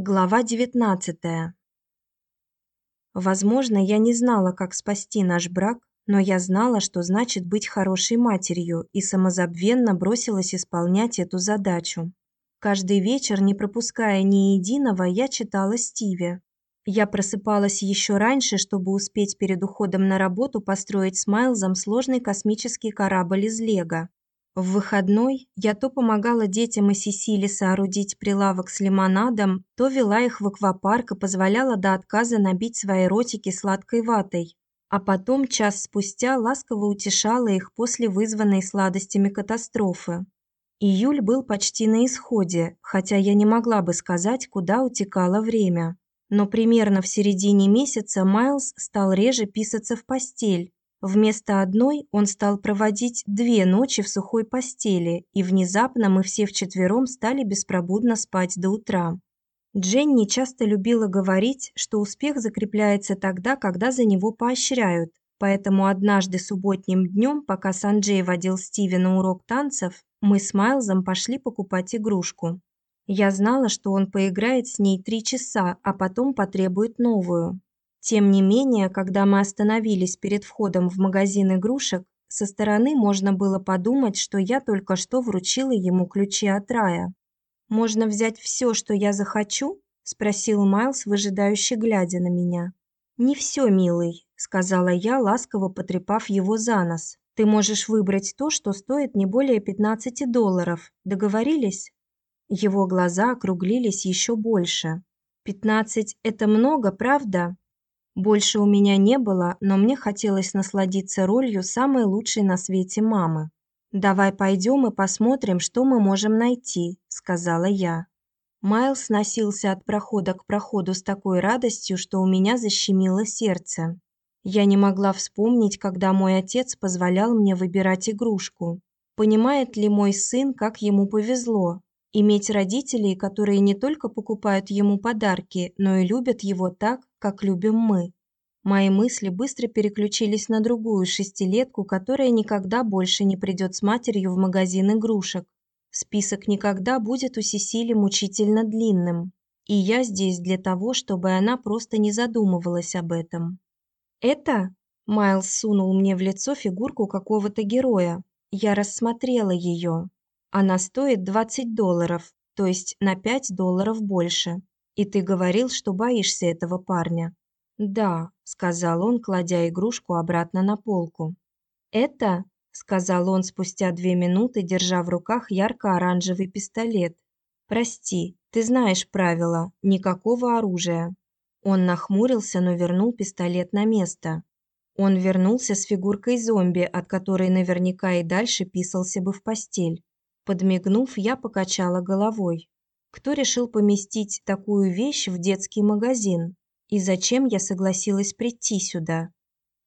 Глава 19. Возможно, я не знала, как спасти наш брак, но я знала, что значит быть хорошей матерью, и самозабвенно бросилась исполнять эту задачу. Каждый вечер, не пропуская ни единого, я читала Стиве. Я просыпалась еще раньше, чтобы успеть перед уходом на работу построить с Майлзом сложный космический корабль из лего. В выходной я то помогала детям и Сесили соорудить прилавок с лимонадом, то вела их в аквапарк и позволяла до отказа набить свои ротики сладкой ватой. А потом час спустя ласково утешала их после вызванной сладостями катастрофы. Июль был почти на исходе, хотя я не могла бы сказать, куда утекало время. Но примерно в середине месяца Майлз стал реже писаться в постель, Вместо одной он стал проводить две ночи в сухой постели, и внезапно мы все вчетвером стали беспробудно спать до утра. Дженни часто любила говорить, что успех закрепляется тогда, когда за него поощряют. Поэтому однажды субботним днем, пока Санджей водил Стиви на урок танцев, мы с Майлзом пошли покупать игрушку. Я знала, что он поиграет с ней три часа, а потом потребует новую. Тем не менее, когда мы остановились перед входом в магазин игрушек, со стороны можно было подумать, что я только что вручила ему ключи от рая. Можно взять все, что я захочу? спросил Майлз, выжидающе глядя на меня. Не все, милый, сказала я, ласково потрепав его за нос. Ты можешь выбрать то, что стоит не более 15 долларов. Договорились? Его глаза округлились еще больше. «Пятнадцать – это много, правда?» Больше у меня не было, но мне хотелось насладиться ролью самой лучшей на свете мамы. Давай пойдем и посмотрим, что мы можем найти, сказала я. Майлз носился от прохода к проходу с такой радостью, что у меня защемило сердце. Я не могла вспомнить, когда мой отец позволял мне выбирать игрушку. Понимает ли мой сын, как ему повезло иметь родителей, которые не только покупают ему подарки, но и любят его так, как любим мы. Мои мысли быстро переключились на другую шестилетку, которая никогда больше не придет с матерью в магазин игрушек. Список никогда будет у Сесили мучительно длинным, и я здесь для того, чтобы она просто не задумывалась об этом. Это Майлз сунул мне в лицо фигурку какого-то героя. Я рассмотрела ее. Она стоит 20 долларов, то есть на 5 долларов больше. И ты говорил, что боишься этого парня. Да, сказал он, кладя игрушку обратно на полку. Это, сказал он спустя две минуты, держа в руках ярко-оранжевый пистолет. Прости, ты знаешь правила: никакого оружия. Он нахмурился, но вернул пистолет на место. Он вернулся с фигуркой зомби, от которой наверняка и дальше писался бы в постель. Подмигнув, я покачала головой. Кто решил поместить такую вещь в детский магазин? И зачем я согласилась прийти сюда?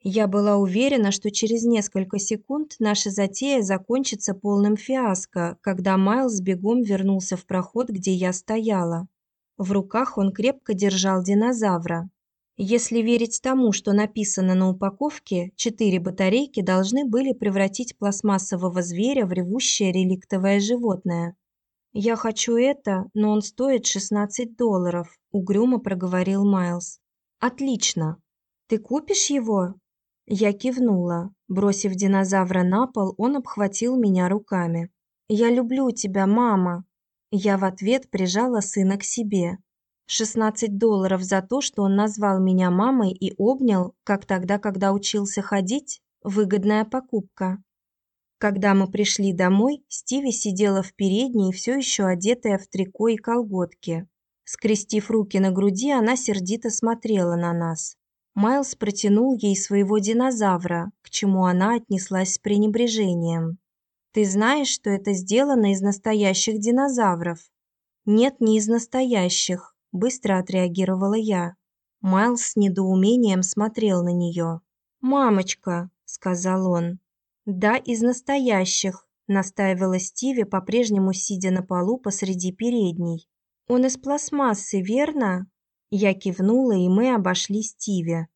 Я была уверена, что через несколько секунд наша затея закончится полным фиаско, когда Майлз бегом вернулся в проход, где я стояла. В руках он крепко держал динозавра. Если верить тому, что написано на упаковке, четыре батарейки должны были превратить пластмассового зверя в ревущее реликтовое животное. Я хочу это, но он стоит 16 долларов, угрюмо проговорил Майлз. Отлично. Ты купишь его? Я кивнула. Бросив динозавра на пол, он обхватил меня руками. Я люблю тебя, мама. Я в ответ прижала сына к себе. 16 долларов за то, что он назвал меня мамой и обнял, как тогда, когда учился ходить? Выгодная покупка. Когда мы пришли домой, Стиви сидела в передней, все еще одетая в трико и колготки. Скрестив руки на груди, она сердито смотрела на нас. Майлз протянул ей своего динозавра, к чему она отнеслась с пренебрежением. Ты знаешь, что это сделано из настоящих динозавров? Нет, не из настоящих, быстро отреагировала я. Майлз с недоумением смотрел на нее. "Мамочка", сказал он. Да, из настоящих, настаивала Стиви, по-прежнему сидя на полу посреди передней. Он из пластмассы, верно? Я кивнула, и мы обошли Стиви.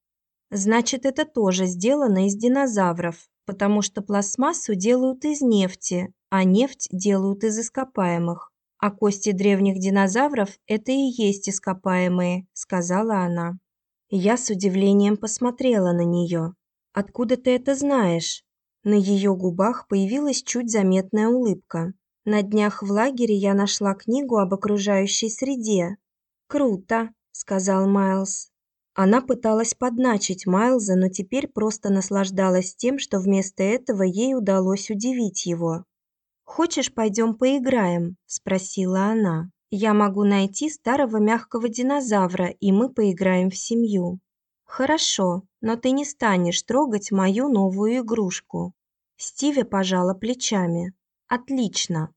Значит, это тоже сделано из динозавров, потому что пластмассу делают из нефти, а нефть делают из ископаемых. А кости древних динозавров это и есть ископаемые, сказала она. Я с удивлением посмотрела на нее. Откуда ты это знаешь? На ее губах появилась чуть заметная улыбка. На днях в лагере я нашла книгу об окружающей среде. Круто, сказал Майлз. Она пыталась подначить Майлза, но теперь просто наслаждалась тем, что вместо этого ей удалось удивить его. Хочешь, пойдем поиграем, спросила она. Я могу найти старого мягкого динозавра, и мы поиграем в семью. Хорошо, но ты не станешь трогать мою новую игрушку. Стиви пожала плечами. Отлично.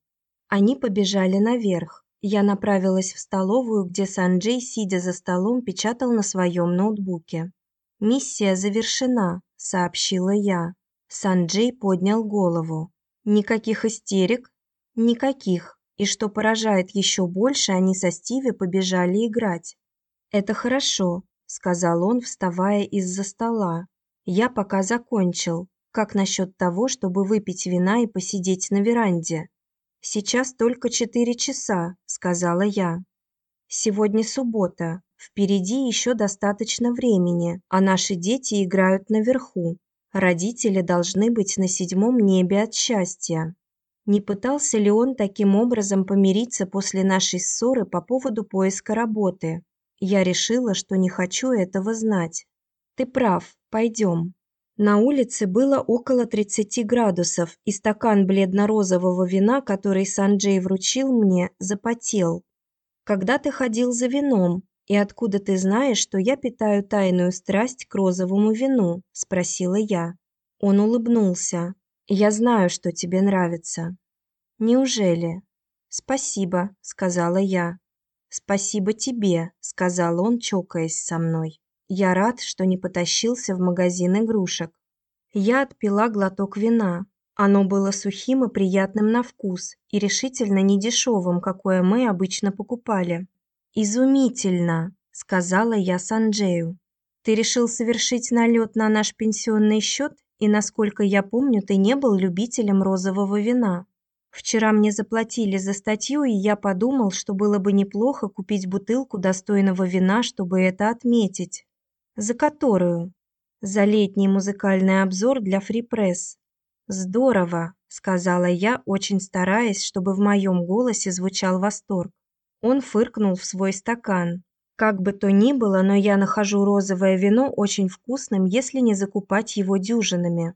Они побежали наверх. Я направилась в столовую, где Санджей, сидя за столом, печатал на своем ноутбуке. Миссия завершена, сообщила я. Санджей поднял голову. Никаких истерик? Никаких. И что поражает еще больше, они со Стиви побежали играть. Это хорошо, сказал он, вставая из-за стола. Я пока закончил. Как насчет того, чтобы выпить вина и посидеть на веранде? Сейчас только четыре часа, сказала я. Сегодня суббота. Впереди еще достаточно времени, а наши дети играют наверху. Родители должны быть на седьмом небе от счастья. Не пытался ли он таким образом помириться после нашей ссоры по поводу поиска работы? Я решила, что не хочу этого знать. Ты прав, пойдем. На улице было около 30 градусов, и стакан бледно-розового вина, который Санджей вручил мне, запотел. Когда ты ходил за вином, и откуда ты знаешь, что я питаю тайную страсть к розовому вину, спросила я. Он улыбнулся. Я знаю, что тебе нравится. Неужели? Спасибо, сказала я. Спасибо тебе, сказал он, чокаясь со мной. Я рад, что не потащился в магазин игрушек. Я отпила глоток вина. Оно было сухим и приятным на вкус, и решительно не дешевым, какое мы обычно покупали. Изумительно, сказала я Санджею. Ты решил совершить налет на наш пенсионный счет, и насколько я помню, ты не был любителем розового вина. Вчера мне заплатили за статью, и я подумал, что было бы неплохо купить бутылку достойного вина, чтобы это отметить. За которую? За летний музыкальный обзор для Press. Здорово, сказала я, очень стараясь, чтобы в моем голосе звучал восторг. Он фыркнул в свой стакан. Как бы то ни было, но я нахожу розовое вино очень вкусным, если не закупать его дюжинами.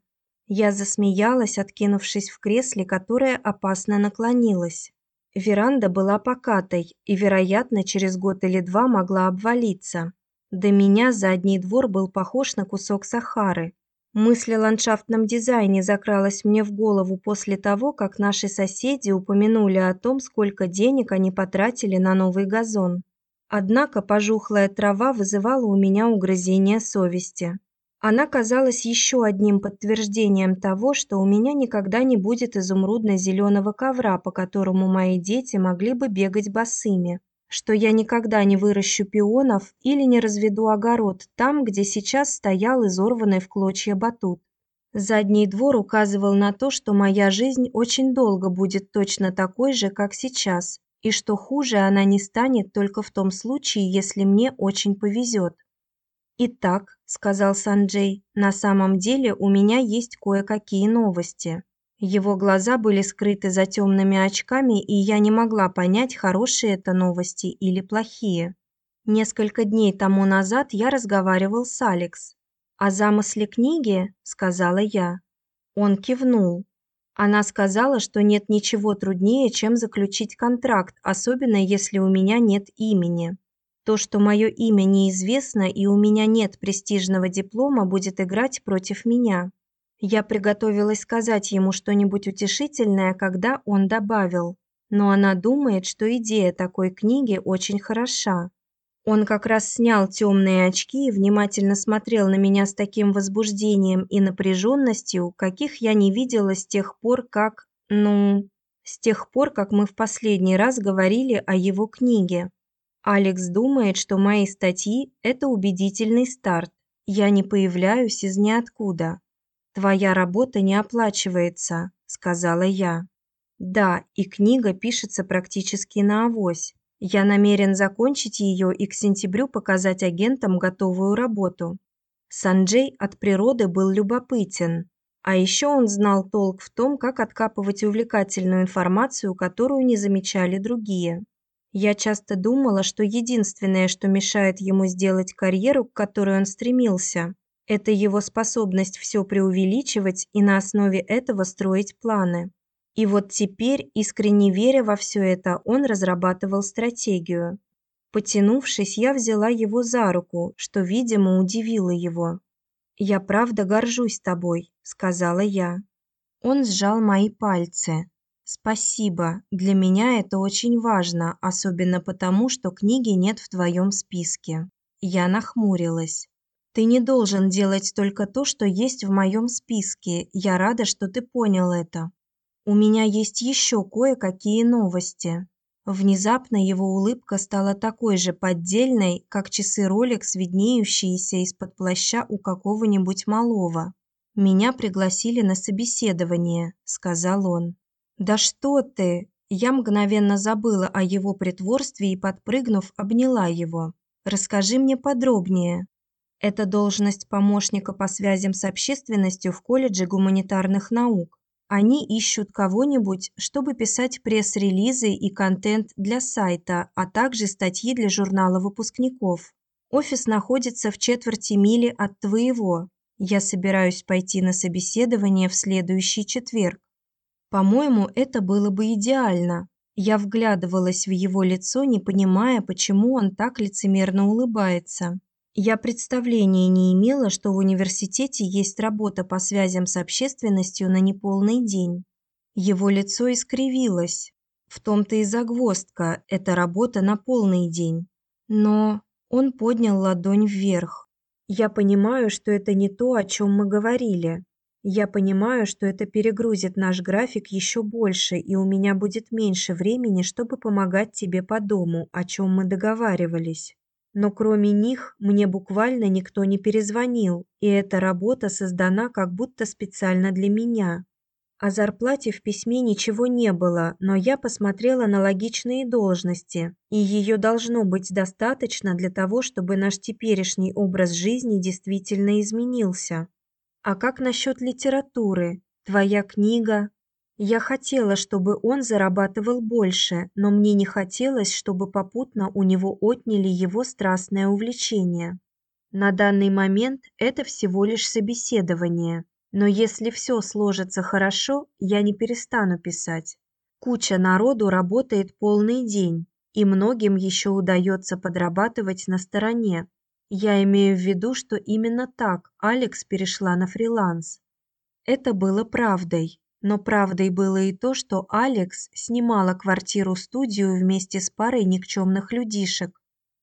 Я засмеялась, откинувшись в кресле, которое опасно наклонилось. Веранда была покатой и, вероятно, через год или два могла обвалиться. До меня задний двор был похож на кусок Сахары. Мысль о ландшафтном дизайне закралась мне в голову после того, как наши соседи упомянули о том, сколько денег они потратили на новый газон. Однако пожухлая трава вызывала у меня угрызение совести. Она казалась еще одним подтверждением того, что у меня никогда не будет изумрудно-зеленого ковра, по которому мои дети могли бы бегать босыми, что я никогда не выращу пионов или не разведу огород там, где сейчас стоял изорванный в клочья батут. Задний двор указывал на то, что моя жизнь очень долго будет точно такой же, как сейчас, и что хуже она не станет только в том случае, если мне очень повезет. Итак, сказал Санджей, на самом деле у меня есть кое-какие новости. Его глаза были скрыты за темными очками, и я не могла понять, хорошие это новости или плохие. Несколько дней тому назад я разговаривал с Алекс. О замысле книги, сказала я. Он кивнул. Она сказала, что нет ничего труднее, чем заключить контракт, особенно если у меня нет имени. То, что мое имя неизвестно и у меня нет престижного диплома, будет играть против меня. Я приготовилась сказать ему что-нибудь утешительное, когда он добавил: "Но она думает, что идея такой книги очень хороша". Он как раз снял темные очки и внимательно смотрел на меня с таким возбуждением и напряженностью, каких я не видела с тех пор, как, ну, с тех пор, как мы в последний раз говорили о его книге. Алекс думает, что мои статьи это убедительный старт. Я не появляюсь из ниоткуда. Твоя работа не оплачивается, сказала я. Да, и книга пишется практически на авось. Я намерен закончить ее и к сентябрю показать агентам готовую работу. Санджей от природы был любопытен, а еще он знал толк в том, как откапывать увлекательную информацию, которую не замечали другие. Я часто думала, что единственное, что мешает ему сделать карьеру, к которой он стремился, это его способность все преувеличивать и на основе этого строить планы. И вот теперь, искренне веря во все это, он разрабатывал стратегию. Потянувшись, я взяла его за руку, что, видимо, удивило его. «Я правда горжусь тобой», — сказала я. Он сжал мои пальцы. «Спасибо. Для меня это очень важно, особенно потому, что книги нет в твоем списке». Я нахмурилась. Ты не должен делать только то, что есть в моем списке. Я рада, что ты понял это. У меня есть еще кое-какие новости. Внезапно его улыбка стала такой же поддельной, как часы Rolex, виднеющиеся из-под плаща у какого-нибудь малого. Меня пригласили на собеседование, сказал он. Да что ты? Я мгновенно забыла о его притворстве и подпрыгнув, обняла его. Расскажи мне подробнее. Это должность помощника по связям с общественностью в колледже гуманитарных наук. Они ищут кого-нибудь, чтобы писать пресс-релизы и контент для сайта, а также статьи для журнала выпускников. Офис находится в четверти мили от твоего. Я собираюсь пойти на собеседование в следующий четверг. По-моему, это было бы идеально. Я вглядывалась в его лицо, не понимая, почему он так лицемерно улыбается. Я представления не имела, что в университете есть работа по связям с общественностью на неполный день. Его лицо искривилось. В том-то и загвоздка это работа на полный день. Но он поднял ладонь вверх. Я понимаю, что это не то, о чем мы говорили. Я понимаю, что это перегрузит наш график еще больше, и у меня будет меньше времени, чтобы помогать тебе по дому, о чем мы договаривались. Но кроме них мне буквально никто не перезвонил, и эта работа создана как будто специально для меня. О зарплате в письме ничего не было, но я посмотрела на логичные должности, и ее должно быть достаточно для того, чтобы наш теперешний образ жизни действительно изменился. А как насчет литературы? Твоя книга, я хотела, чтобы он зарабатывал больше, но мне не хотелось, чтобы попутно у него отняли его страстное увлечение. На данный момент это всего лишь собеседование, но если все сложится хорошо, я не перестану писать. Куча народу работает полный день, и многим еще удается подрабатывать на стороне. Я имею в виду, что именно так Алекс перешла на фриланс. Это было правдой, но правдой было и то, что Алекс снимала квартиру-студию вместе с парой никчемных людишек.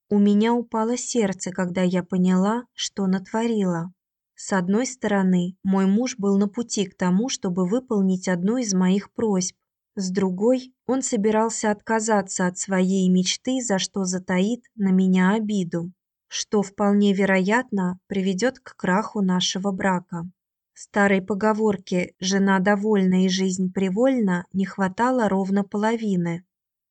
У меня упало сердце, когда я поняла, что натворила. С одной стороны, мой муж был на пути к тому, чтобы выполнить одну из моих просьб. С другой, он собирался отказаться от своей мечты, за что затаит на меня обиду, что вполне вероятно приведет к краху нашего брака. Старой поговорке «жена довольна и жизнь привольна» не хватало ровно половины.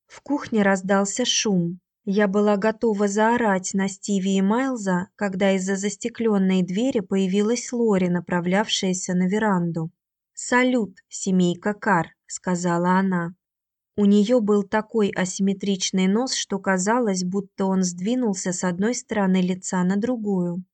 В кухне раздался шум. Я была готова заорать на Стиви и Майлза, когда из-за застекленной двери появилась Лори, направлявшаяся на веранду. «Салют, семейка Кар», — сказала она. У нее был такой асимметричный нос, что казалось, будто он сдвинулся с одной стороны лица на другую.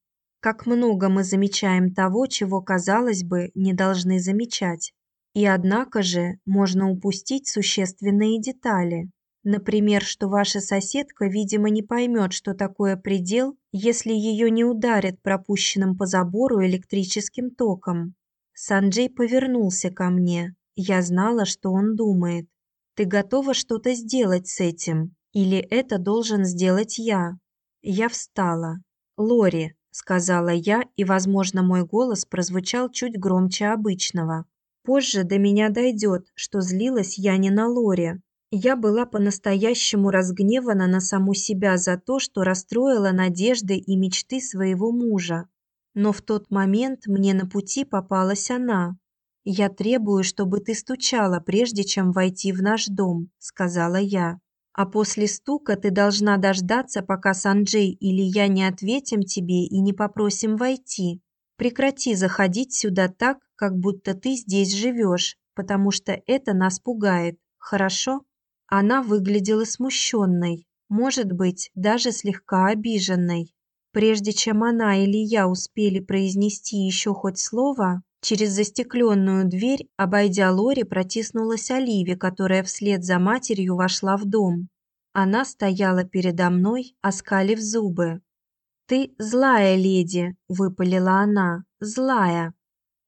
Как много мы замечаем того, чего, казалось бы, не должны замечать. И однако же можно упустить существенные детали. Например, что ваша соседка, видимо, не поймет, что такое предел, если ее не ударят пропущенным по забору электрическим током. Санджей повернулся ко мне. Я знала, что он думает. Ты готова что-то сделать с этим? Или это должен сделать я? Я встала. Лори, сказала я, и, возможно, мой голос прозвучал чуть громче обычного. Позже до меня дойдет, что злилась я не на Лоре. Я была по-настоящему разгневана на саму себя за то, что расстроила надежды и мечты своего мужа. Но в тот момент мне на пути попалась она. Я требую, чтобы ты стучала, прежде чем войти в наш дом, сказала я. А после стука ты должна дождаться, пока Санджей или я не ответим тебе и не попросим войти. Прекрати заходить сюда так, как будто ты здесь живешь, потому что это нас пугает. Хорошо? Она выглядела смущенной, может быть, даже слегка обиженной. Прежде чем она или я успели произнести еще хоть слово, через застекленную дверь, обойдя Лори, протиснулась Оливия, которая вслед за матерью вошла в дом. Она стояла передо мной, оскалив зубы. «Ты злая леди», – выпалила она, – «злая».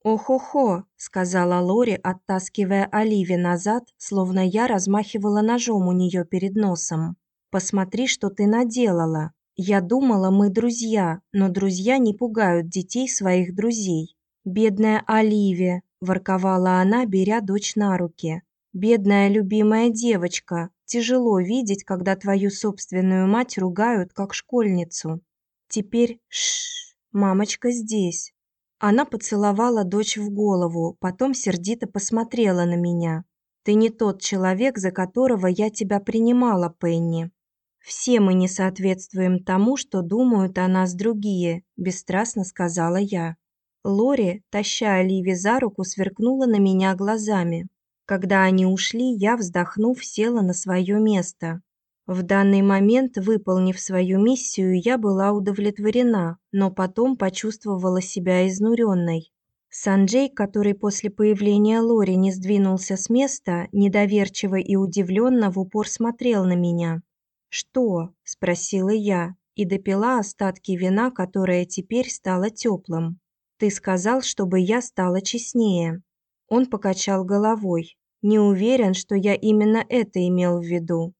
«Ох-охо», – сказала Лори, оттаскивая Оливи назад, словно я размахивала ножом у нее перед носом. «Посмотри, что ты наделала. Я думала, мы друзья, но друзья не пугают детей своих друзей». «Бедная Оливия», – ворковала она, беря дочь на руки. «Бедная любимая девочка. Тяжело видеть, когда твою собственную мать ругают, как школьницу. Теперь, шш, мамочка здесь». Она поцеловала дочь в голову, потом сердито посмотрела на меня. Ты не тот человек, за которого я тебя принимала, Пенни. Все мы не соответствуем тому, что думают о нас другие, бесстрастно сказала я. Лори, таща Оливи за руку, сверкнула на меня глазами. Когда они ушли, я, вздохнув, села на свое место. В данный момент, выполнив свою миссию, я была удовлетворена, но потом почувствовала себя изнуренной. Санджей, который после появления Лори не сдвинулся с места, недоверчиво и удивленно в упор смотрел на меня. "Что?" спросила я и допила остатки вина, которое теперь стало теплым. "Ты сказал, чтобы я стала честнее". Он покачал головой. "Не уверен, что я именно это имел в виду.